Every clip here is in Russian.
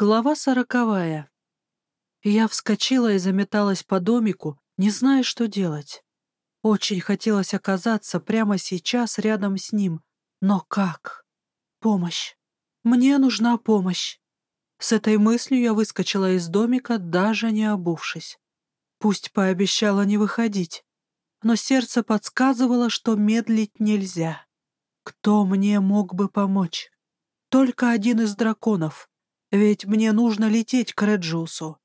Глава сороковая. Я вскочила и заметалась по домику, не зная, что делать. Очень хотелось оказаться прямо сейчас рядом с ним. Но как? Помощь. Мне нужна помощь. С этой мыслью я выскочила из домика, даже не обувшись. Пусть пообещала не выходить, но сердце подсказывало, что медлить нельзя. Кто мне мог бы помочь? Только один из драконов, ведь мне нужно лететь к Реджусу.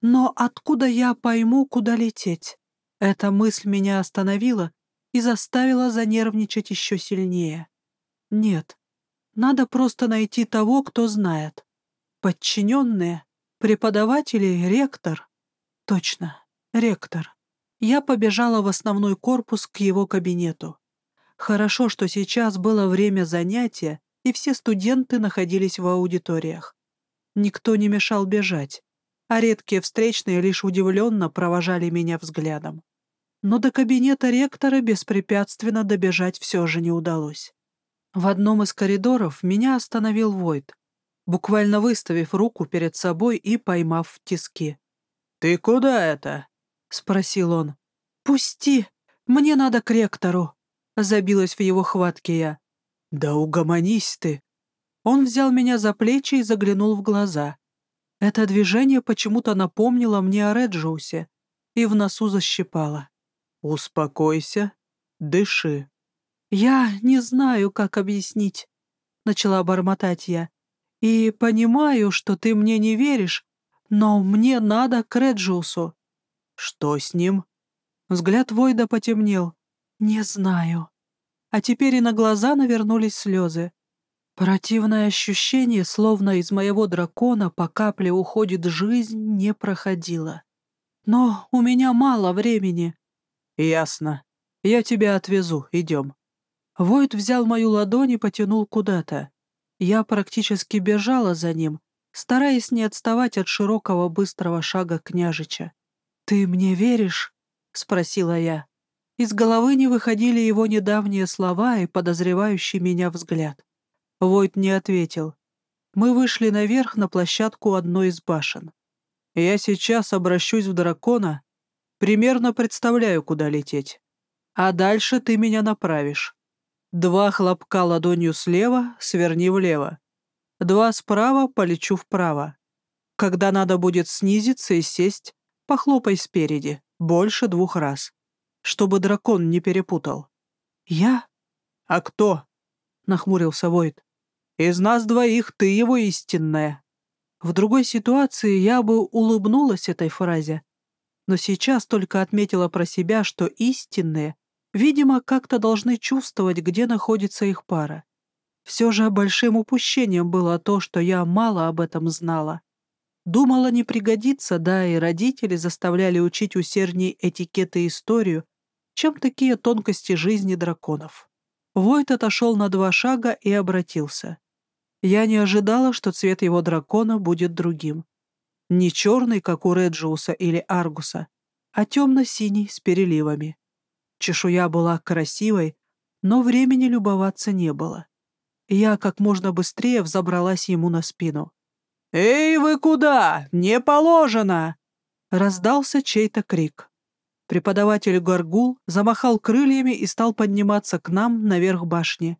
Но откуда я пойму, куда лететь? Эта мысль меня остановила и заставила занервничать еще сильнее. Нет, надо просто найти того, кто знает. Подчиненные, преподаватели, ректор. Точно, ректор. Я побежала в основной корпус к его кабинету. Хорошо, что сейчас было время занятия, и все студенты находились в аудиториях. Никто не мешал бежать, а редкие встречные лишь удивленно провожали меня взглядом. Но до кабинета ректора беспрепятственно добежать все же не удалось. В одном из коридоров меня остановил Войт, буквально выставив руку перед собой и поймав в тиски. «Ты куда это?» — спросил он. «Пусти! Мне надо к ректору!» — забилась в его хватке я. «Да угомонись ты!» Он взял меня за плечи и заглянул в глаза. Это движение почему-то напомнило мне о Реджоусе и в носу защипало. «Успокойся, дыши». «Я не знаю, как объяснить», — начала бормотать я. «И понимаю, что ты мне не веришь, но мне надо к Реджоусу». «Что с ним?» Взгляд Войда потемнел. «Не знаю». А теперь и на глаза навернулись слезы. Противное ощущение, словно из моего дракона по капле уходит жизнь, не проходило. Но у меня мало времени. Ясно. Я тебя отвезу, идем. Войт взял мою ладонь и потянул куда-то. Я практически бежала за ним, стараясь не отставать от широкого быстрого шага княжича. «Ты мне веришь?» — спросила я. Из головы не выходили его недавние слова и подозревающий меня взгляд. Войт не ответил. Мы вышли наверх на площадку одной из башен. Я сейчас обращусь в дракона, примерно представляю, куда лететь. А дальше ты меня направишь. Два хлопка ладонью слева, сверни влево. Два справа, полечу вправо. Когда надо будет снизиться и сесть, похлопай спереди, больше двух раз, чтобы дракон не перепутал. Я? А кто? Нахмурился Войт. Из нас двоих ты его истинная». В другой ситуации я бы улыбнулась этой фразе, но сейчас только отметила про себя, что истинные, видимо, как-то должны чувствовать, где находится их пара. Все же большим упущением было то, что я мало об этом знала. Думала, не пригодится, да, и родители заставляли учить усердней этикет и историю, чем такие тонкости жизни драконов. Войт отошел на два шага и обратился. Я не ожидала, что цвет его дракона будет другим. Не черный, как у Реджиуса или Аргуса, а темно-синий с переливами. Чешуя была красивой, но времени любоваться не было. Я как можно быстрее взобралась ему на спину. «Эй, вы куда? Не положено!» Раздался чей-то крик. Преподаватель Гаргул замахал крыльями и стал подниматься к нам наверх башни.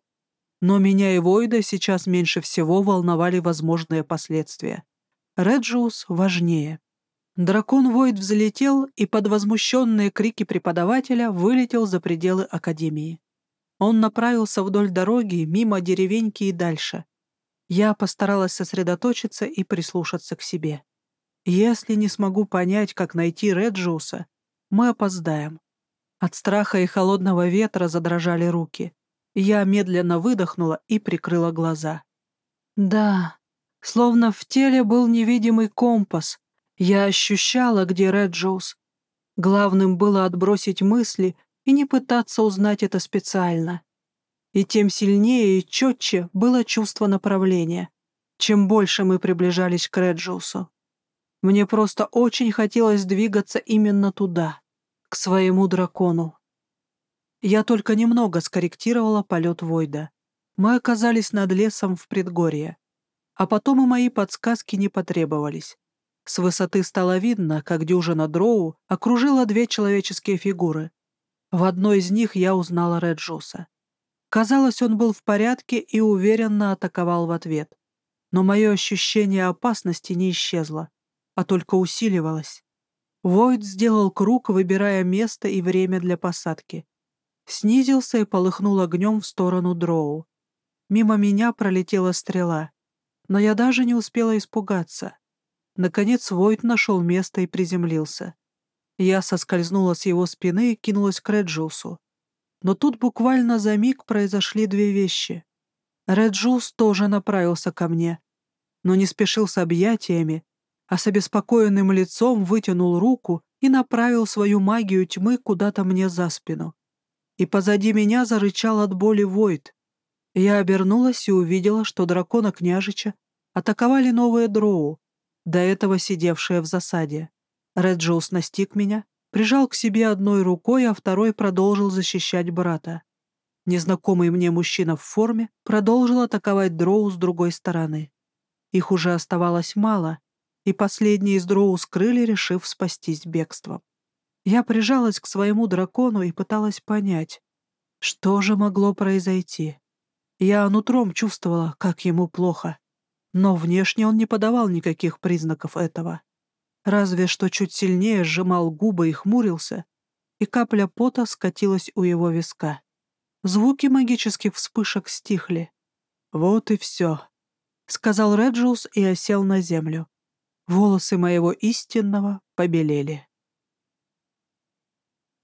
Но меня и Войда сейчас меньше всего волновали возможные последствия. Реджиус важнее. Дракон Войд взлетел и под возмущенные крики преподавателя вылетел за пределы Академии. Он направился вдоль дороги, мимо деревеньки и дальше. Я постаралась сосредоточиться и прислушаться к себе. Если не смогу понять, как найти Реджиуса, мы опоздаем. От страха и холодного ветра задрожали руки. Я медленно выдохнула и прикрыла глаза. Да, словно в теле был невидимый компас. Я ощущала, где Реджоус. Главным было отбросить мысли и не пытаться узнать это специально. И тем сильнее и четче было чувство направления, чем больше мы приближались к Реджоусу. Мне просто очень хотелось двигаться именно туда, к своему дракону. Я только немного скорректировала полет Войда. Мы оказались над лесом в предгорье. А потом и мои подсказки не потребовались. С высоты стало видно, как дюжина дроу окружила две человеческие фигуры. В одной из них я узнала Реджуса. Казалось, он был в порядке и уверенно атаковал в ответ. Но мое ощущение опасности не исчезло, а только усиливалось. Войд сделал круг, выбирая место и время для посадки. Снизился и полыхнул огнем в сторону дроу. Мимо меня пролетела стрела, но я даже не успела испугаться. Наконец Войд нашел место и приземлился. Я соскользнула с его спины и кинулась к Реджусу. Но тут буквально за миг произошли две вещи. Реджус тоже направился ко мне, но не спешил с объятиями, а с обеспокоенным лицом вытянул руку и направил свою магию тьмы куда-то мне за спину. И позади меня зарычал от боли Войд. Я обернулась и увидела, что дракона княжича атаковали новые дроу, до этого сидевшие в засаде. Реджоус настиг меня, прижал к себе одной рукой, а второй продолжил защищать брата. Незнакомый мне мужчина в форме продолжил атаковать дроу с другой стороны. Их уже оставалось мало, и последние из дроу скрыли, решив спастись бегством. Я прижалась к своему дракону и пыталась понять, что же могло произойти. Я нутром чувствовала, как ему плохо, но внешне он не подавал никаких признаков этого. Разве что чуть сильнее сжимал губы и хмурился, и капля пота скатилась у его виска. Звуки магических вспышек стихли. «Вот и все», — сказал Реджиус и осел на землю. Волосы моего истинного побелели.